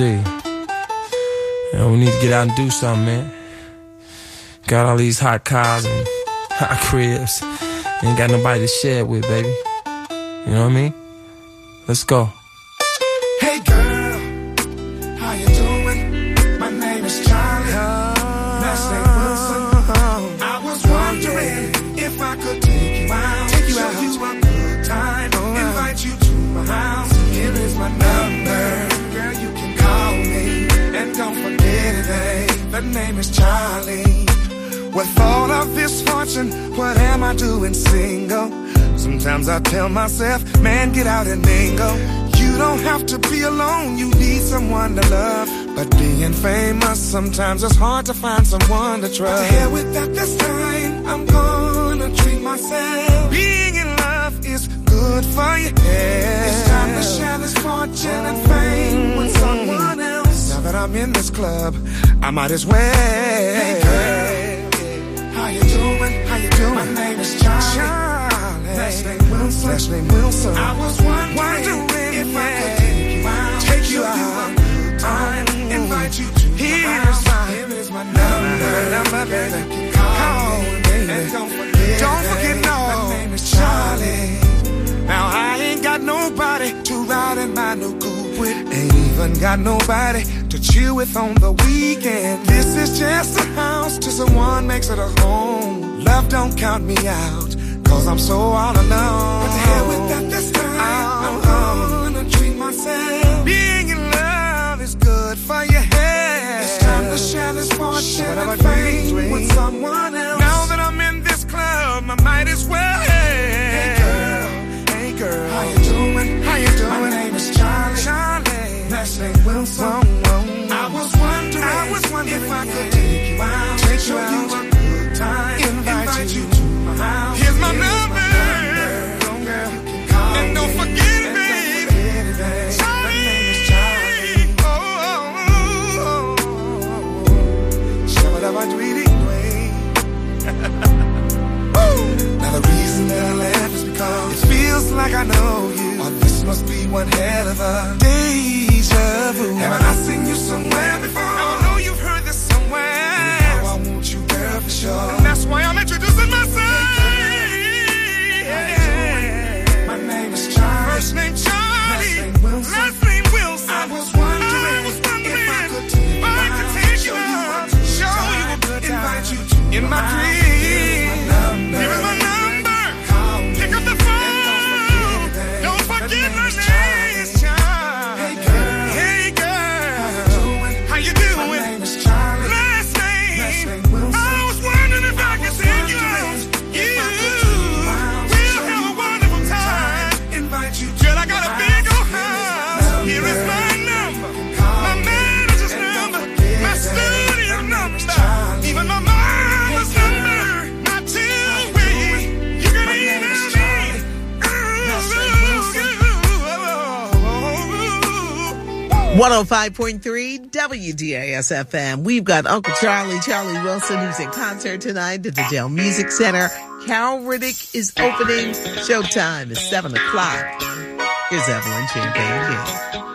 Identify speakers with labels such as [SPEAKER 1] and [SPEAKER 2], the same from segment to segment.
[SPEAKER 1] See. You know, we need to get out and do something, man. Got all these hot cars and hot cribs. Ain't got nobody to share it with, baby. You know what I mean? Let's go.
[SPEAKER 2] Hey girl, how you doing? My name is Charlie. Last name Wilson. I was wondering if I could take you out, take you out, you a good time, oh, invite you to my house. Here is my number, the name is Charlie. With all of this fortune, what am I doing single? Sometimes I tell myself, man, get out and mingle. You don't have to be alone, you need someone to love. But being famous, sometimes it's hard to find someone to trust. To hell with that this time, I'm gonna treat myself. Being in love is good for your head. It's time to share this fortune and fame with someone else. Now that I'm in this club, I might as well. Hey girl, how you doing? How you doing? My name is Charlie. Charlie. Last name Wilson. Last name Wilson. I was wondering, wondering if I could take you out. Take you out. You a good time. Invite you to Here's my Here is my number. Number, baby. Call, call me. Baby. And don't forget. Don't forget, no. My name is Charlie. Now I ain't got nobody to ride in my new coupe with. Ain't even got nobody to chill with on the weekend. This is just a house till someone makes it a home. Love don't count me out, cause I'm so all alone. But the hell with that this time, I'm uh-huh. gonna treat myself. Being in love is good for your head. It's time to share this fortune and fame with someone else. Now that I'm in this club, I might as well. Hey girl, hey girl, how you doing? How you doing? My name is Charlie. Charlie, last name Wilson. I could take you out, take you out, you a good time, invite, invite you to my house. Here's my Here's number, my girl. You can call and don't forget it, babe. Charlie. My name is Charlie. Oh, oh, oh, oh. Now the reason that I laugh is because it feels like I know you. Or this must be one hell of a deja vu.
[SPEAKER 3] 105.3 WDAS FM. We've got Uncle Charlie, Charlie Wilson, who's in concert tonight at the Dell Music Center. Carol Riddick is opening. Showtime is 7 o'clock. Here's Evelyn Champagne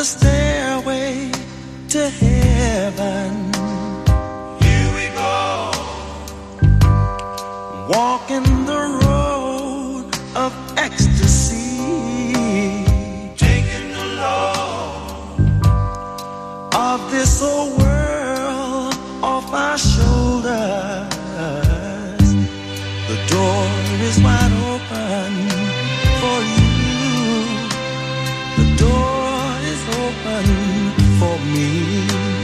[SPEAKER 4] the stairway to heaven. Here we go.
[SPEAKER 5] Walking the road of ecstasy. Taking the load of this old world off our shoulders. The door is wide open. 你。